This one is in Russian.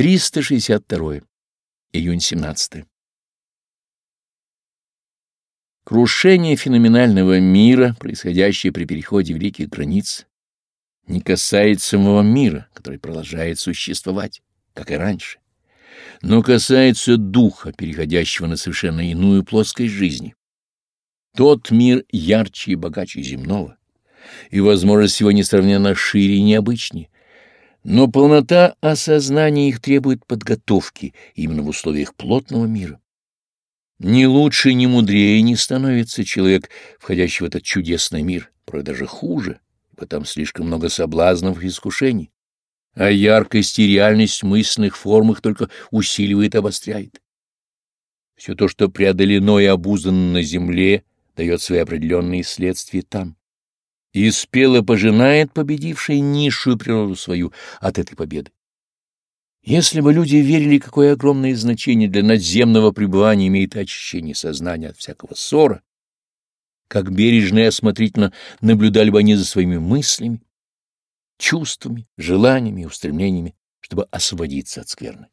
362. Июнь 17. Крушение феноменального мира, происходящее при переходе великих границ, не касается самого мира, который продолжает существовать, как и раньше, но касается духа, переходящего на совершенно иную плоскость жизни. Тот мир ярче и богаче земного, и возможность его несравненно шире и необычнее, но полнота осознания их требует подготовки именно в условиях плотного мира. Ни лучше, ни мудрее не становится человек, входящий в этот чудесный мир, порой даже хуже, там слишком много соблазнов и искушений, а яркость и реальность мысленных форм их только усиливает и обостряет. Все то, что преодолено и обуздано на земле, дает свои определенные следствия там и спело пожинает победивший низшую природу свою от этой победы. Если бы люди верили, какое огромное значение для надземного пребывания имеет очищение сознания от всякого ссора, как бережно и осмотрительно наблюдали бы они за своими мыслями, чувствами, желаниями и устремлениями, чтобы освободиться от скверны.